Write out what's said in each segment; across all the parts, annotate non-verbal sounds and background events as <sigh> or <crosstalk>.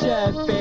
shed.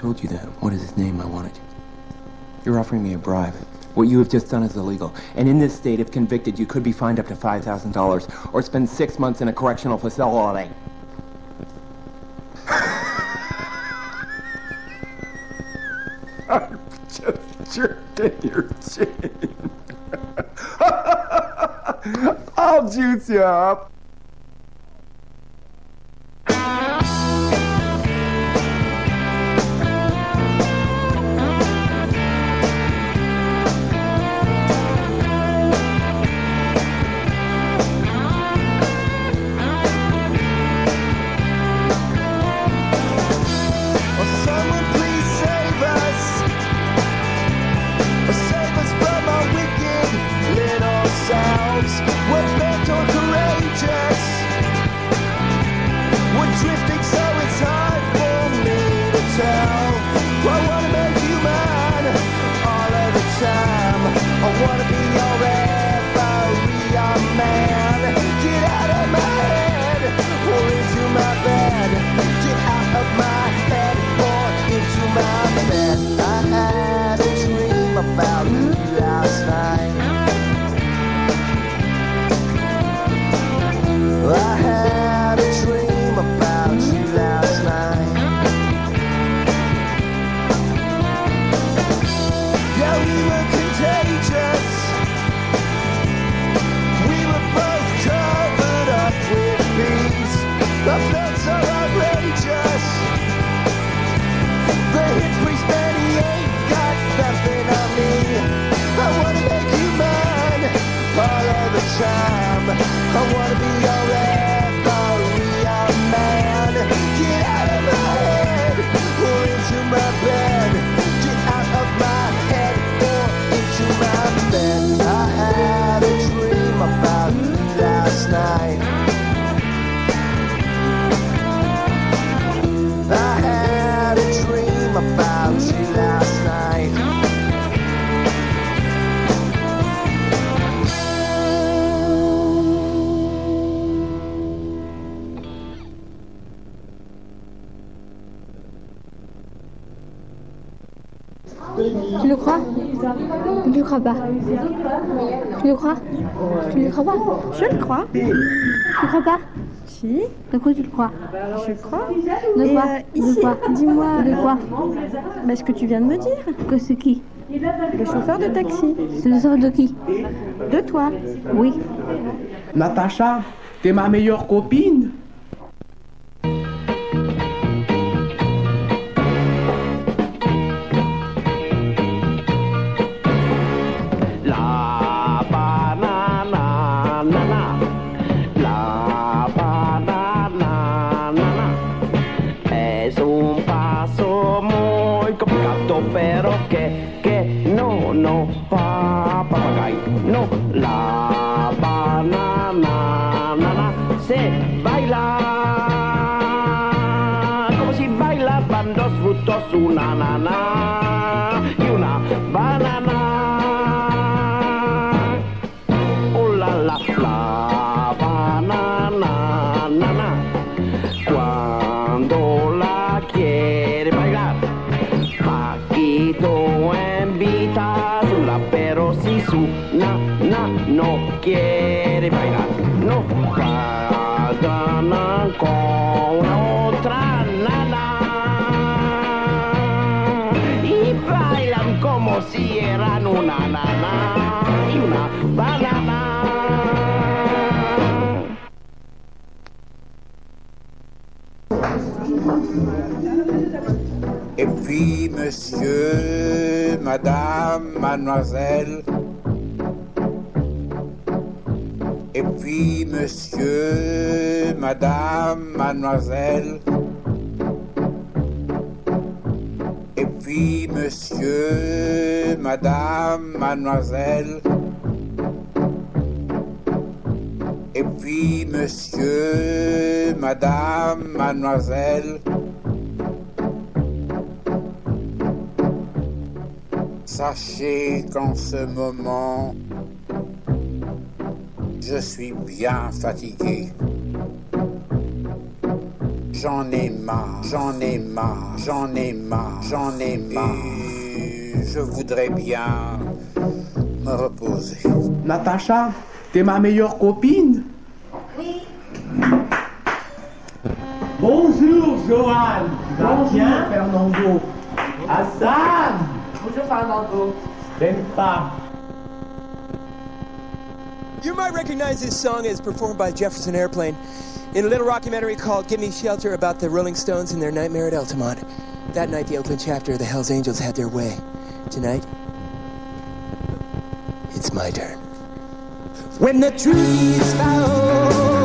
told you that. What is his name I wanted? You're offering me a bribe. What you have just done is illegal. And in this state, if convicted, you could be fined up to $5,000 or spend six months in a correctional facility. <laughs> I'm just jerking your chin. <laughs> I'll juice you up. Time. Crois pas Tu le crois? Tu le crois pas? Je le crois. Tu le crois pas? Si, De quoi tu le crois je le crois. De Et quoi? euh, De quoi? Dis-moi De quoi? Bah, ce que tu viens de me dire. Que c'est qui? Le chauffeur de taxi. C'est le sort de qui? De toi. Oui. Natacha, t'es ma meilleure copine. dozvu, to sú na na na, juna, banana. Et puis, monsieur, madame, mademoiselle. Et puis, monsieur, madame, mademoiselle. Et puis, monsieur, madame, mademoiselle. Et puis, monsieur, madame, mademoiselle. Sachez qu'en ce moment, je suis bien fatigué. J'en ai marre, j'en ai marre, j'en ai marre, j'en ai marre. Et je voudrais bien me reposer. Natacha, t'es ma meilleure copine? Bonjour, Johan. Bien, Fernando? Hassan? Bonjour, Fernando. Benfa. You might recognize this song as performed by Jefferson Airplane in a little documentary called Give Me Shelter about the Rolling Stones and their nightmare at Altamont. That night, the Oakland chapter of the Hells Angels had their way. Tonight, it's my turn. When the trees fall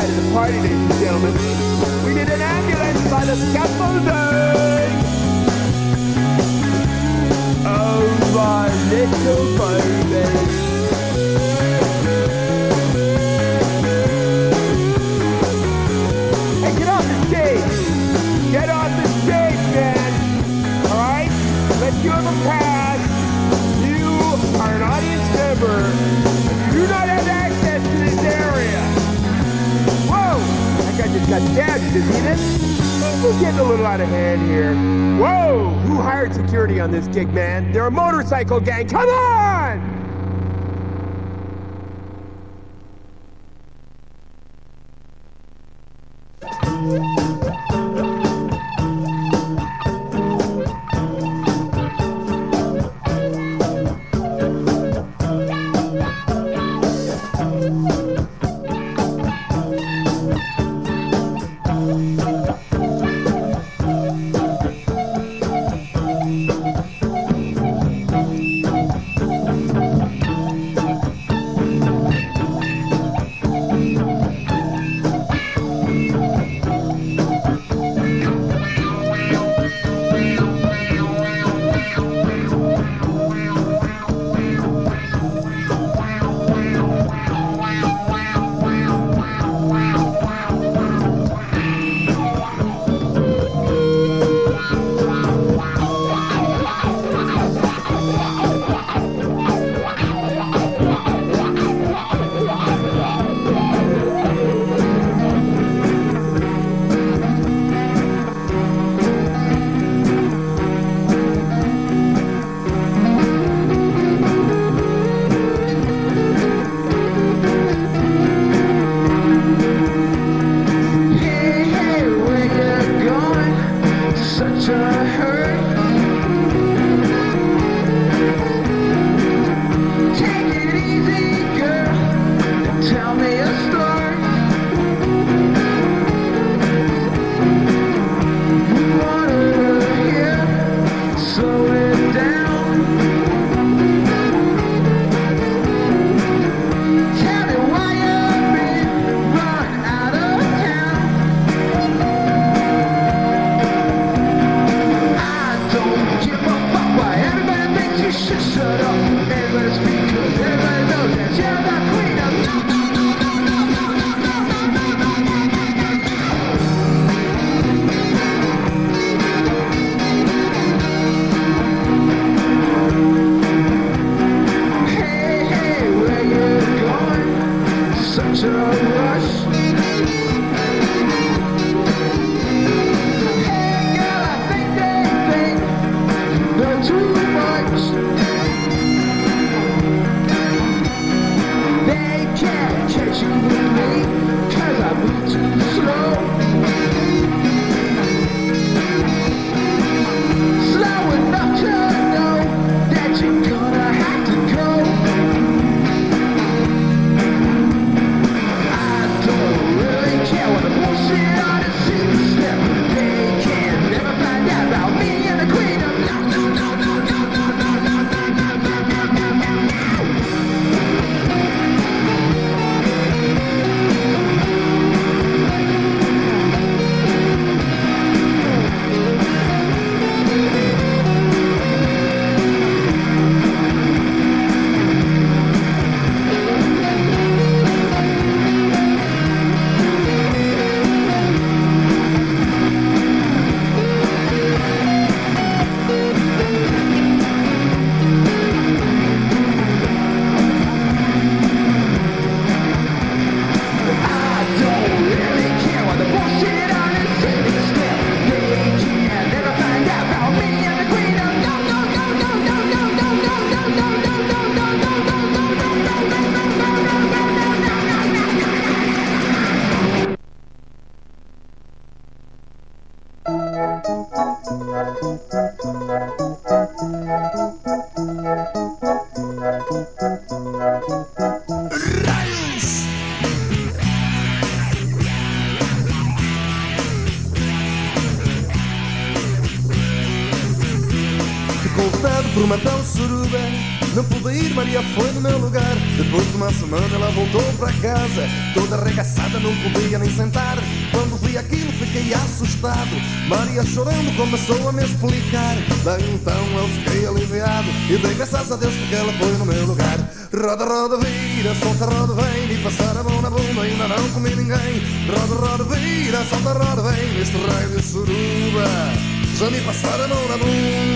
side of party, ladies and gentlemen. We need an ambulance by the scaffolding. Oh, my little baby. got dashed, isn't it? Are getting a little out of hand here. Whoa! Who hired security on this gig, man? They're a motorcycle gang. Come on! Por uma tal suruba. Não pude ir, Maria foi no meu lugar. Depois de uma semana ela voltou para casa. Toda arregaçada, não podia nem sentar. Quando vi aquilo fiquei assustado. Maria chorando começou a me explicar. Daí então eu fiquei aliviado. E dei graças a Deus porque ela foi no meu lugar. Roda, roda, vira, solta, roda, vem. Me passar a mão na bunda, ainda não comi ninguém. Roda, roda, vira, solta, roda, vem. Neste raio de suruba. Já me passaram a mão na bunda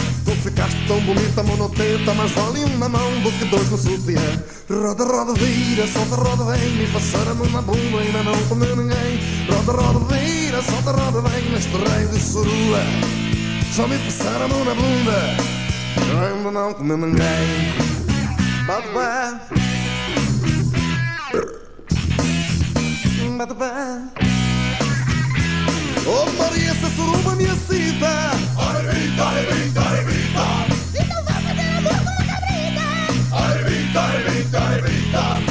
ficaste tão bonita, monoteta Mas vale um na mão do que dois no sutiã. Roda, roda, vira, solta, roda, vem Me passaram na bunda, ainda não comeu ninguém. Roda, roda, vira, solta, roda, vem Neste rei de surula Só me passaram na bunda ainda não comeu ninguém. Bate, bate Bate, bate Opa, maria essa suruba me excita Ora, grita, ora, grita, ora, grita. Então vamos fazer amor com uma cabrita. Ora, grita, ora,